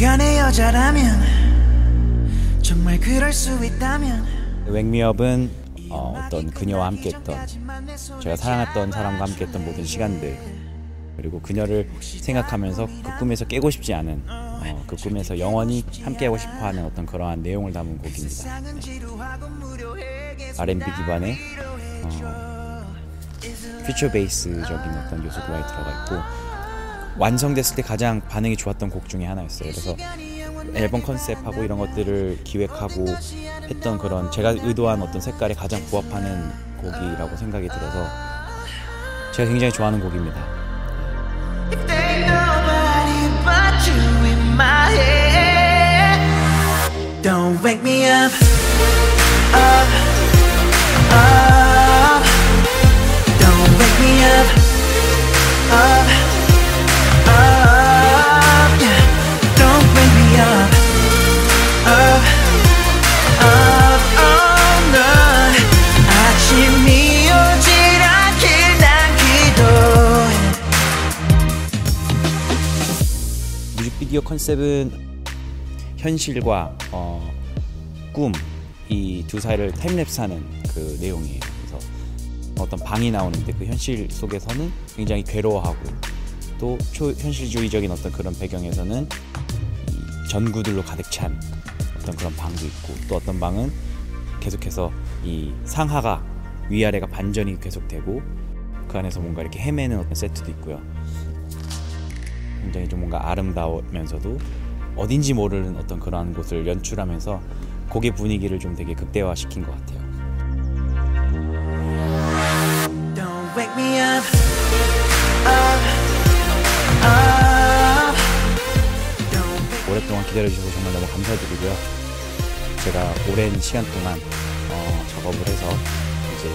여자라면 정말 그럴 수 있다면 웽미업은 어, 어떤 그녀와 함께했던 제가 사랑했던 사람과 함께했던 모든 시간들 그리고 그녀를 생각하면서 그 꿈에서 깨고 싶지 않은 어, 그 꿈에서 영원히 함께하고 싶어하는 어떤 그러한 내용을 담은 곡입니다. R&B 기반의 어, 퓨처 베이스적인 어떤 요소도 많이 들어가 있고 완성됐을 때 가장 반응이 좋았던 곡 중에 하나였어요. 그래서 앨범 컨셉하고 이런 것들을 기획하고 했던 그런 제가 의도한 어떤 색깔에 가장 부합하는 곡이라고 생각이 들어서 제가 굉장히 좋아하는 곡입니다. 뮤직비디오 컨셉은 현실과 어, 꿈 이 두 사이를 타임랩스하는 그 내용이에요. 그래서 어떤 방이 나오는데 그 현실 속에서는 굉장히 괴로워하고 또 초 현실주의적인 어떤 그런 배경에서는 이 전구들로 가득 찬 어떤 그런 방도 있고 또 어떤 방은 계속해서 이 상하가 위아래가 반전이 계속되고 그 안에서 뭔가 이렇게 헤매는 어떤 세트도 있고요. 굉장히 좀 뭔가 아름다우면서도 어딘지 모르는 어떤 그러한 곳을 연출하면서 곡의 분위기를 좀 되게 극대화시킨 것 같아요. Don't wake me up, up, up. Don't wake 오랫동안 기다려주셔서 정말 너무 감사드리고요. 제가 오랜 시간 동안 어, 작업을 해서 이제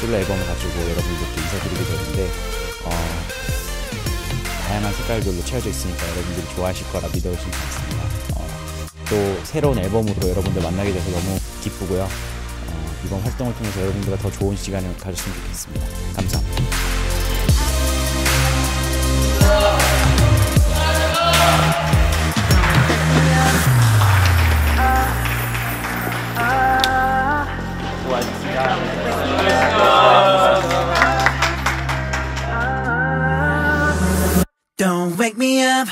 솔로 앨범을 가지고 여러분들께 인사드리게 되는데 어, 다양한 색깔들로 채워져 있으니까 여러분들이 좋아하실 거라 믿어지지 않습니다. 어, 또 새로운 앨범으로 여러분들 만나게 돼서 너무 기쁘고요. 어, 이번 활동을 통해서 여러분들과 더 좋은 시간을 가졌으면 좋겠습니다. 감사합니다. 고맙습니다. Don't wake me up.